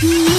Yeah.